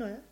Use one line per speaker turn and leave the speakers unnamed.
cái
¿eh?